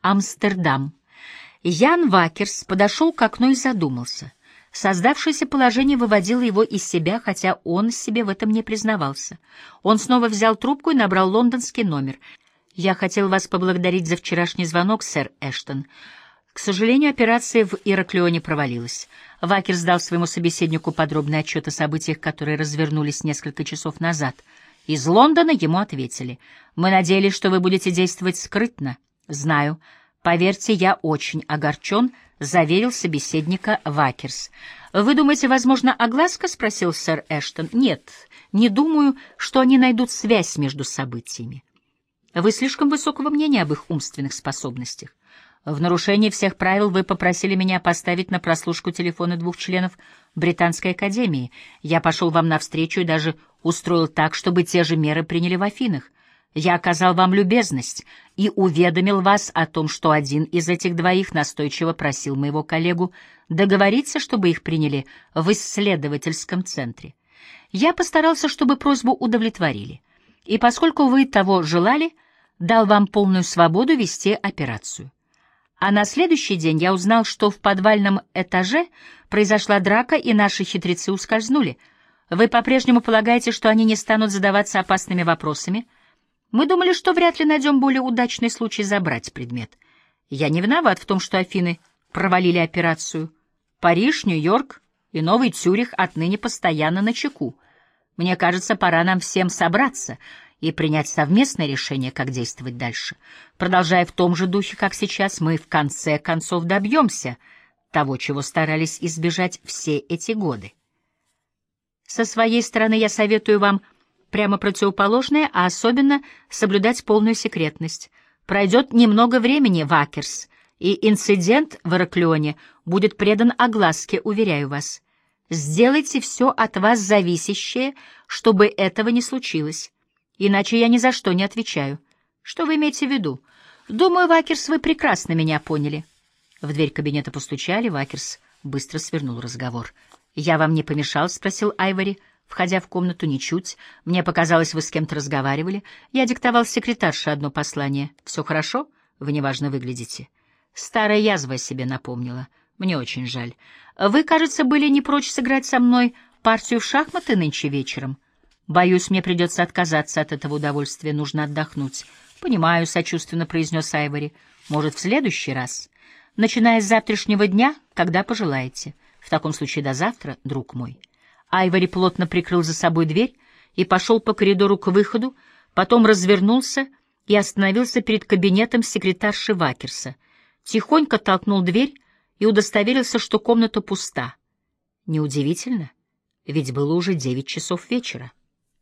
Амстердам. Ян Вакерс подошел к окну и задумался. Создавшееся положение выводило его из себя, хотя он себе в этом не признавался. Он снова взял трубку и набрал лондонский номер. «Я хотел вас поблагодарить за вчерашний звонок, сэр Эштон. К сожалению, операция в Ираклионе провалилась. Вакер сдал своему собеседнику подробный отчет о событиях, которые развернулись несколько часов назад. Из Лондона ему ответили. «Мы надеялись, что вы будете действовать скрытно». «Знаю. Поверьте, я очень огорчен», — заверил собеседника Вакерс. «Вы думаете, возможно, огласка?» — спросил сэр Эштон. «Нет, не думаю, что они найдут связь между событиями. Вы слишком высокого мнения об их умственных способностях. В нарушении всех правил вы попросили меня поставить на прослушку телефоны двух членов Британской академии. Я пошел вам навстречу и даже устроил так, чтобы те же меры приняли в Афинах. Я оказал вам любезность и уведомил вас о том, что один из этих двоих настойчиво просил моего коллегу договориться, чтобы их приняли в исследовательском центре. Я постарался, чтобы просьбу удовлетворили, и поскольку вы того желали, дал вам полную свободу вести операцию. А на следующий день я узнал, что в подвальном этаже произошла драка, и наши хитрецы ускользнули. Вы по-прежнему полагаете, что они не станут задаваться опасными вопросами — мы думали, что вряд ли найдем более удачный случай забрать предмет. Я не виноват в том, что Афины провалили операцию. Париж, Нью-Йорк и Новый Цюрих отныне постоянно на чеку. Мне кажется, пора нам всем собраться и принять совместное решение, как действовать дальше. Продолжая в том же духе, как сейчас, мы в конце концов добьемся того, чего старались избежать все эти годы. Со своей стороны я советую вам прямо противоположное, а особенно соблюдать полную секретность. Пройдет немного времени, Вакерс, и инцидент в Ираклионе будет предан огласке, уверяю вас. Сделайте все от вас зависящее, чтобы этого не случилось. Иначе я ни за что не отвечаю. Что вы имеете в виду? Думаю, Вакерс, вы прекрасно меня поняли. В дверь кабинета постучали, Вакерс быстро свернул разговор. «Я вам не помешал?» — спросил Айвори. Входя в комнату ничуть, мне показалось, вы с кем-то разговаривали. Я диктовал секретарше одно послание. Все хорошо? Вы неважно выглядите. Старая язва себе напомнила. Мне очень жаль. Вы, кажется, были не прочь сыграть со мной партию в шахматы нынче вечером. Боюсь, мне придется отказаться от этого удовольствия. Нужно отдохнуть. Понимаю, сочувственно произнес Айвори. Может, в следующий раз? Начиная с завтрашнего дня, когда пожелаете. В таком случае до завтра, друг мой. Айвори плотно прикрыл за собой дверь и пошел по коридору к выходу, потом развернулся и остановился перед кабинетом секретарши Вакерса. Тихонько толкнул дверь и удостоверился, что комната пуста. Неудивительно, ведь было уже девять часов вечера.